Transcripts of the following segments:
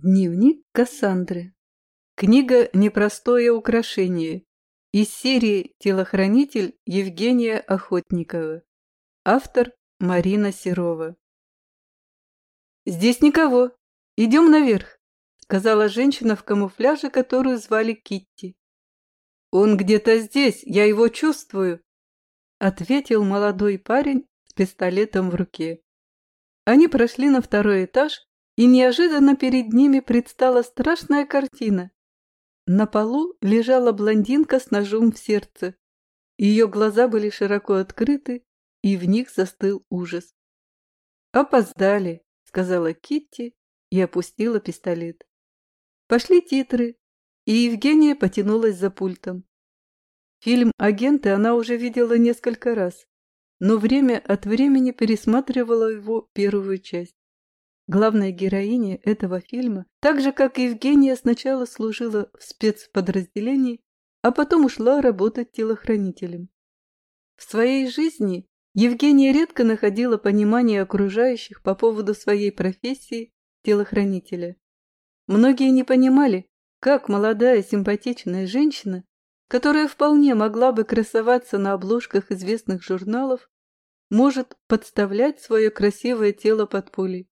Дневник Кассандры. Книга «Непростое украшение» из серии «Телохранитель» Евгения Охотникова. Автор Марина Серова. «Здесь никого. Идем наверх», — сказала женщина в камуфляже, которую звали Китти. «Он где-то здесь, я его чувствую», — ответил молодой парень с пистолетом в руке. Они прошли на второй этаж, и неожиданно перед ними предстала страшная картина. На полу лежала блондинка с ножом в сердце. Ее глаза были широко открыты, и в них застыл ужас. «Опоздали», — сказала Китти и опустила пистолет. Пошли титры, и Евгения потянулась за пультом. Фильм «Агенты» она уже видела несколько раз, но время от времени пересматривала его первую часть. Главная героиня этого фильма, так же как Евгения, сначала служила в спецподразделении, а потом ушла работать телохранителем. В своей жизни Евгения редко находила понимание окружающих по поводу своей профессии телохранителя. Многие не понимали, как молодая симпатичная женщина, которая вполне могла бы красоваться на обложках известных журналов, может подставлять свое красивое тело под пули.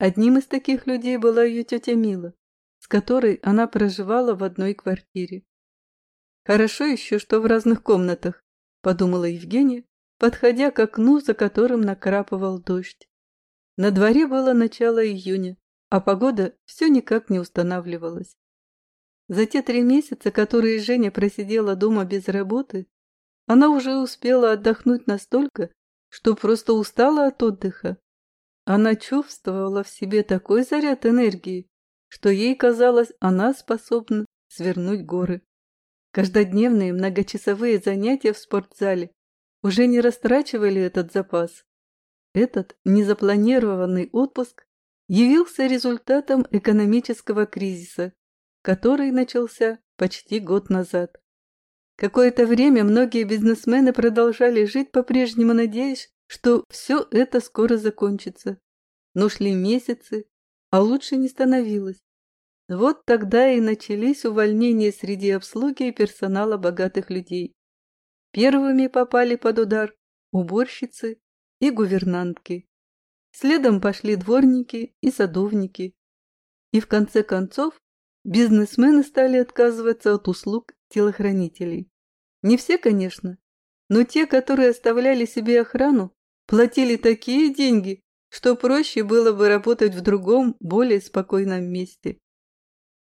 Одним из таких людей была ее тетя Мила, с которой она проживала в одной квартире. «Хорошо еще, что в разных комнатах», — подумала Евгения, подходя к окну, за которым накрапывал дождь. На дворе было начало июня, а погода все никак не устанавливалась. За те три месяца, которые Женя просидела дома без работы, она уже успела отдохнуть настолько, что просто устала от отдыха она чувствовала в себе такой заряд энергии, что ей казалось, она способна свернуть горы. Каждодневные многочасовые занятия в спортзале уже не растрачивали этот запас. Этот незапланированный отпуск явился результатом экономического кризиса, который начался почти год назад. Какое-то время многие бизнесмены продолжали жить по-прежнему, надеясь, что все это скоро закончится. Но шли месяцы, а лучше не становилось. Вот тогда и начались увольнения среди обслуги и персонала богатых людей. Первыми попали под удар уборщицы и гувернантки. Следом пошли дворники и садовники. И в конце концов бизнесмены стали отказываться от услуг телохранителей. Не все, конечно, но те, которые оставляли себе охрану, Платили такие деньги, что проще было бы работать в другом, более спокойном месте.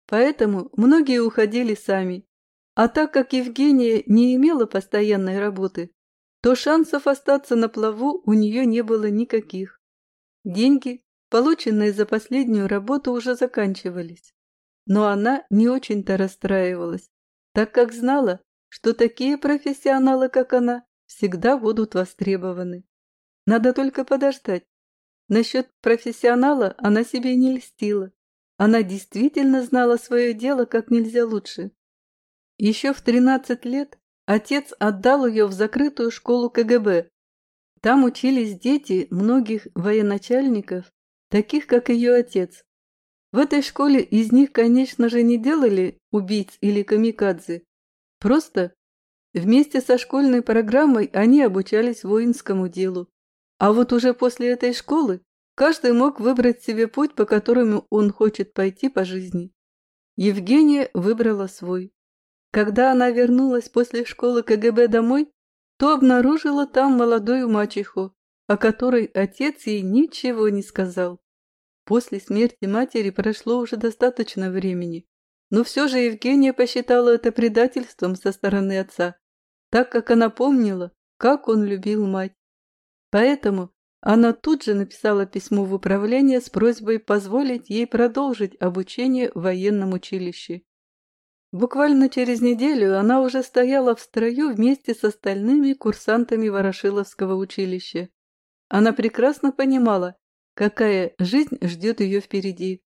Поэтому многие уходили сами. А так как Евгения не имела постоянной работы, то шансов остаться на плаву у нее не было никаких. Деньги, полученные за последнюю работу, уже заканчивались. Но она не очень-то расстраивалась, так как знала, что такие профессионалы, как она, всегда будут востребованы. Надо только подождать. Насчет профессионала она себе не льстила. Она действительно знала свое дело как нельзя лучше. Еще в 13 лет отец отдал ее в закрытую школу КГБ. Там учились дети многих военачальников, таких как ее отец. В этой школе из них, конечно же, не делали убийц или камикадзе. Просто вместе со школьной программой они обучались воинскому делу. А вот уже после этой школы каждый мог выбрать себе путь, по которому он хочет пойти по жизни. Евгения выбрала свой. Когда она вернулась после школы КГБ домой, то обнаружила там молодую мачеху, о которой отец ей ничего не сказал. После смерти матери прошло уже достаточно времени, но все же Евгения посчитала это предательством со стороны отца, так как она помнила, как он любил мать. Поэтому она тут же написала письмо в управление с просьбой позволить ей продолжить обучение в военном училище. Буквально через неделю она уже стояла в строю вместе с остальными курсантами Ворошиловского училища. Она прекрасно понимала, какая жизнь ждет ее впереди,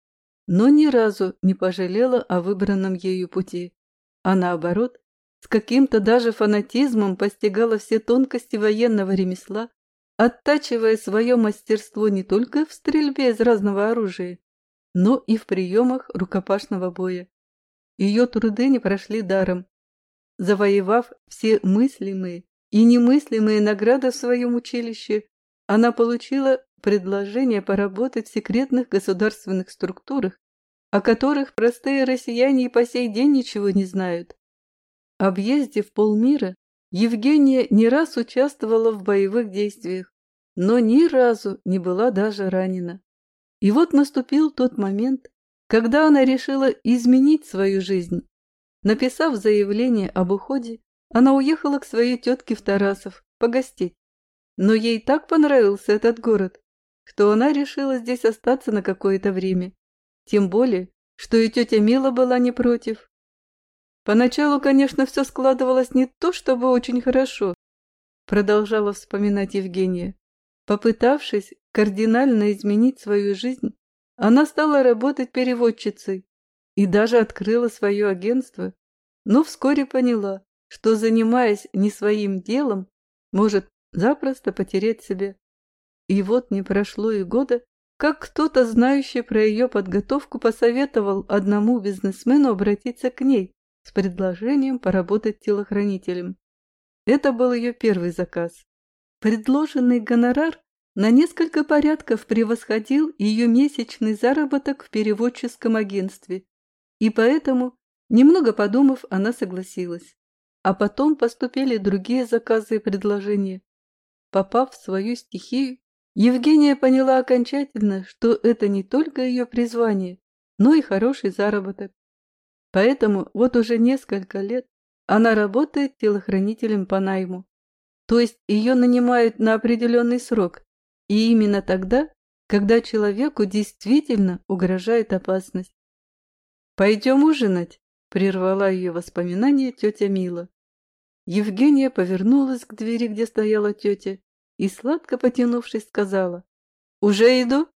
но ни разу не пожалела о выбранном ею пути, а наоборот, с каким-то даже фанатизмом постигала все тонкости военного ремесла оттачивая свое мастерство не только в стрельбе из разного оружия, но и в приемах рукопашного боя. Ее труды не прошли даром. Завоевав все мыслимые и немыслимые награды в своем училище, она получила предложение поработать в секретных государственных структурах, о которых простые россияне и по сей день ничего не знают. Объездив полмира, Евгения не раз участвовала в боевых действиях, но ни разу не была даже ранена. И вот наступил тот момент, когда она решила изменить свою жизнь. Написав заявление об уходе, она уехала к своей тетке в Тарасов погостить. Но ей так понравился этот город, что она решила здесь остаться на какое-то время. Тем более, что и тетя Мила была не против. Поначалу, конечно, все складывалось не то чтобы очень хорошо, продолжала вспоминать Евгения. Попытавшись кардинально изменить свою жизнь, она стала работать переводчицей и даже открыла свое агентство, но вскоре поняла, что, занимаясь не своим делом, может запросто потерять себя. И вот не прошло и года, как кто-то, знающий про ее подготовку, посоветовал одному бизнесмену обратиться к ней, с предложением поработать телохранителем. Это был ее первый заказ. Предложенный гонорар на несколько порядков превосходил ее месячный заработок в переводческом агентстве, и поэтому, немного подумав, она согласилась. А потом поступили другие заказы и предложения. Попав в свою стихию, Евгения поняла окончательно, что это не только ее призвание, но и хороший заработок. Поэтому вот уже несколько лет она работает телохранителем по найму. То есть ее нанимают на определенный срок, и именно тогда, когда человеку действительно угрожает опасность. «Пойдем ужинать», — прервала ее воспоминание тетя Мила. Евгения повернулась к двери, где стояла тетя, и, сладко потянувшись, сказала «Уже иду?»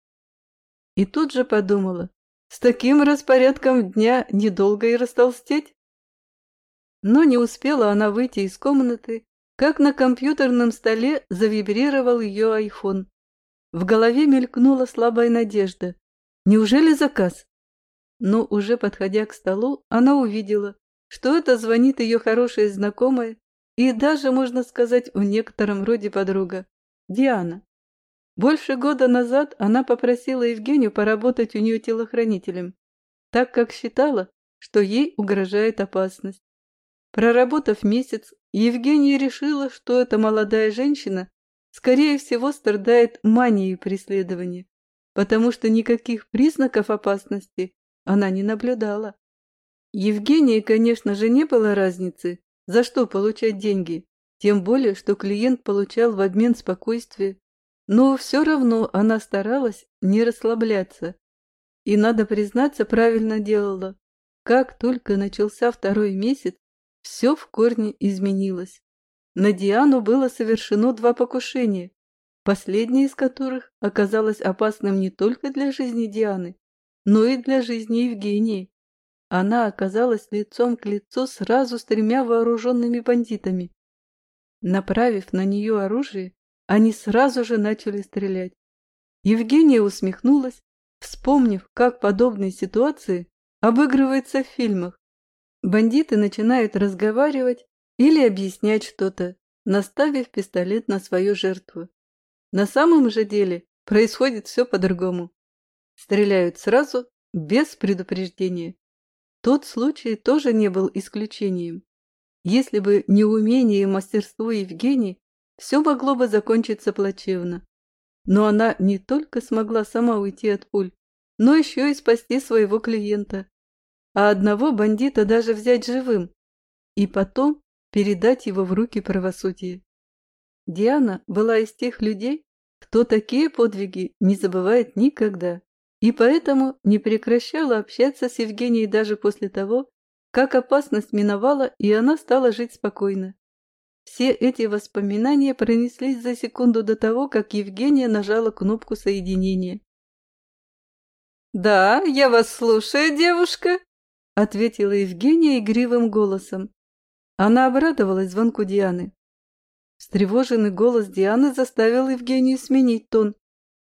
И тут же подумала, с таким распорядком дня недолго и растолстеть. Но не успела она выйти из комнаты, как на компьютерном столе завибрировал ее айфон. В голове мелькнула слабая надежда. Неужели заказ? Но уже подходя к столу, она увидела, что это звонит ее хорошая знакомая и даже, можно сказать, в некотором роде подруга, Диана. Больше года назад она попросила Евгению поработать у нее телохранителем, так как считала, что ей угрожает опасность. Проработав месяц, Евгения решила, что эта молодая женщина, скорее всего, страдает манией преследования, потому что никаких признаков опасности она не наблюдала. Евгении, конечно же, не было разницы, за что получать деньги, тем более, что клиент получал в обмен спокойствие но все равно она старалась не расслабляться. И, надо признаться, правильно делала. Как только начался второй месяц, все в корне изменилось. На Диану было совершено два покушения, последнее из которых оказалось опасным не только для жизни Дианы, но и для жизни Евгении. Она оказалась лицом к лицу сразу с тремя вооруженными бандитами. Направив на нее оружие, они сразу же начали стрелять. Евгения усмехнулась, вспомнив, как подобные ситуации обыгрываются в фильмах. Бандиты начинают разговаривать или объяснять что-то, наставив пистолет на свою жертву. На самом же деле происходит все по-другому. Стреляют сразу, без предупреждения. Тот случай тоже не был исключением. Если бы не умение и мастерство Евгении, все могло бы закончиться плачевно. Но она не только смогла сама уйти от пуль, но еще и спасти своего клиента. А одного бандита даже взять живым. И потом передать его в руки правосудия. Диана была из тех людей, кто такие подвиги не забывает никогда, и поэтому не прекращала общаться с Евгенией даже после того, как опасность миновала, и она стала жить спокойно. Все эти воспоминания пронеслись за секунду до того, как Евгения нажала кнопку соединения. «Да, я вас слушаю, девушка», — ответила Евгения игривым голосом. Она обрадовалась звонку Дианы. Встревоженный голос Дианы заставил Евгению сменить тон.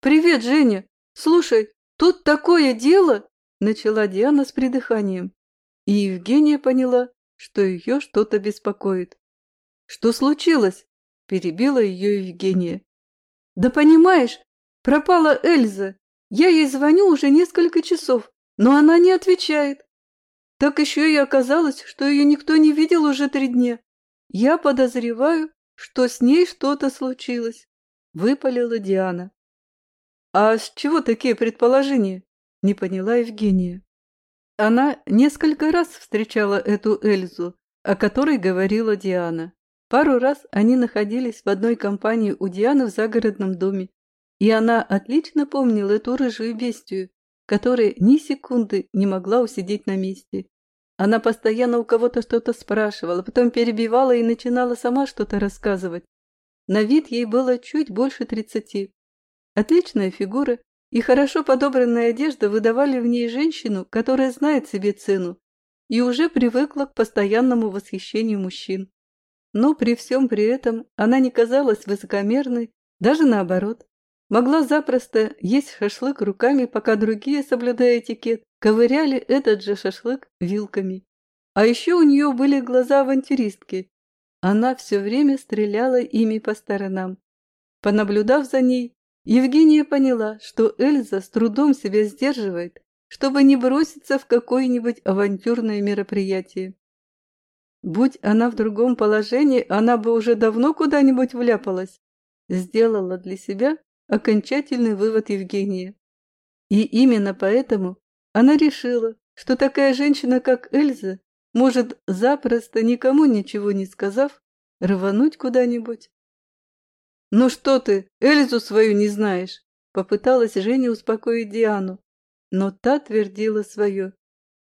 «Привет, Женя! Слушай, тут такое дело!» – начала Диана с придыханием. И Евгения поняла, что ее что-то беспокоит. «Что случилось?» – перебила ее Евгения. «Да понимаешь, пропала Эльза. Я ей звоню уже несколько часов, но она не отвечает. Так еще и оказалось, что ее никто не видел уже три дня. Я подозреваю, что с ней что-то случилось», – выпалила Диана. «А с чего такие предположения?» – не поняла Евгения. Она несколько раз встречала эту Эльзу, о которой говорила Диана. Пару раз они находились в одной компании у Дианы в загородном доме, и она отлично помнила эту рыжую бестию, которая ни секунды не могла усидеть на месте. Она постоянно у кого-то что-то спрашивала, потом перебивала и начинала сама что-то рассказывать. На вид ей было чуть больше тридцати. Отличная фигура и хорошо подобранная одежда выдавали в ней женщину, которая знает себе цену и уже привыкла к постоянному восхищению мужчин. Но при всем при этом она не казалась высокомерной, даже наоборот. Могла запросто есть шашлык руками, пока другие, соблюдая этикет, ковыряли этот же шашлык вилками. А еще у нее были глаза авантюристки. Она все время стреляла ими по сторонам. Понаблюдав за ней, Евгения поняла, что Эльза с трудом себя сдерживает, чтобы не броситься в какое-нибудь авантюрное мероприятие. Будь она в другом положении, она бы уже давно куда-нибудь вляпалась. Сделала для себя окончательный вывод Евгения. И именно поэтому она решила, что такая женщина, как Эльза, может запросто, никому ничего не сказав, рвануть куда-нибудь. «Ну что ты, Эльзу свою не знаешь?» Попыталась Женя успокоить Диану, но та твердила свое.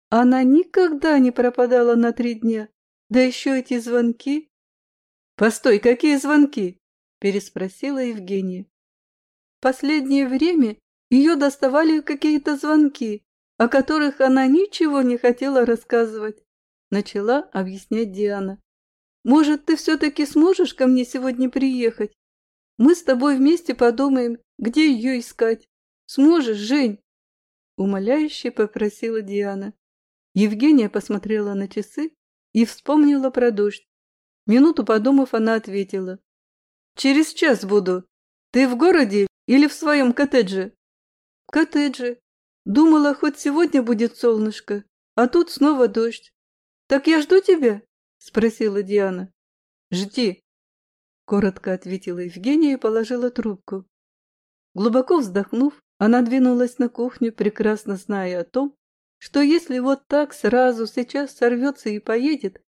Она никогда не пропадала на три дня, да еще эти звонки. Постой, какие звонки? Переспросила Евгения. Последнее время ее доставали какие-то звонки, о которых она ничего не хотела рассказывать. Начала объяснять Диана. Может, ты все-таки сможешь ко мне сегодня приехать? Мы с тобой вместе подумаем, где ее искать. Сможешь, Жень? Умоляюще попросила Диана. Евгения посмотрела на часы и вспомнила про дождь. Минуту подумав, она ответила. «Через час буду. Ты в городе или в своем коттедже?» «В коттедже. Думала, хоть сегодня будет солнышко, а тут снова дождь. Так я жду тебя?» – спросила Диана. «Жди», – коротко ответила Евгения и положила трубку. Глубоко вздохнув, она двинулась на кухню, прекрасно зная о том, что если вот так сразу сейчас сорвется и поедет,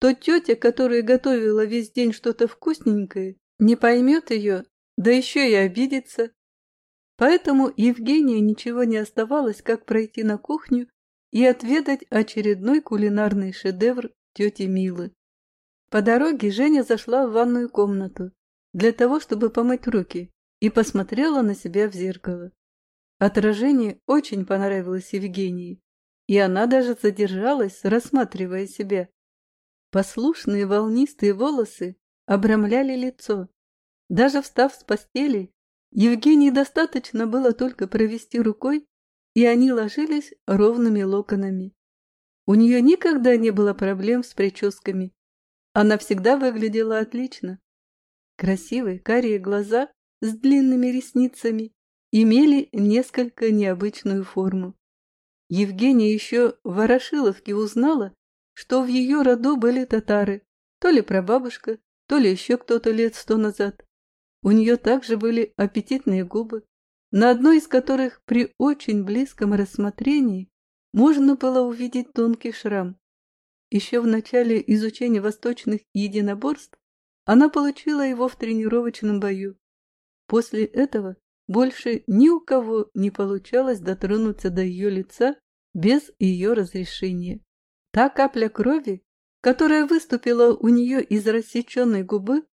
то тетя, которая готовила весь день что-то вкусненькое, не поймет ее, да еще и обидится. Поэтому Евгении ничего не оставалось, как пройти на кухню и отведать очередной кулинарный шедевр тети Милы. По дороге Женя зашла в ванную комнату для того, чтобы помыть руки, и посмотрела на себя в зеркало. Отражение очень понравилось Евгении и она даже задержалась, рассматривая себя. Послушные волнистые волосы обрамляли лицо. Даже встав с постели, Евгении достаточно было только провести рукой, и они ложились ровными локонами. У нее никогда не было проблем с прическами. Она всегда выглядела отлично. Красивые карие глаза с длинными ресницами имели несколько необычную форму. Евгения еще в Ворошиловке узнала, что в ее роду были татары, то ли прабабушка, то ли еще кто-то лет сто назад. У нее также были аппетитные губы, на одной из которых при очень близком рассмотрении можно было увидеть тонкий шрам. Еще в начале изучения восточных единоборств она получила его в тренировочном бою. После этого больше ни у кого не получалось дотронуться до ее лица без ее разрешения. Та капля крови, которая выступила у нее из рассеченной губы,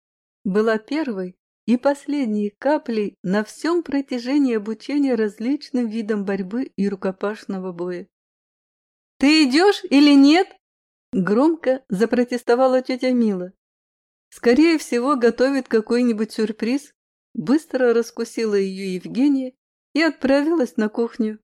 была первой и последней каплей на всем протяжении обучения различным видам борьбы и рукопашного боя. «Ты идешь или нет?» Громко запротестовала тетя Мила. Скорее всего, готовит какой-нибудь сюрприз, быстро раскусила ее Евгения и отправилась на кухню,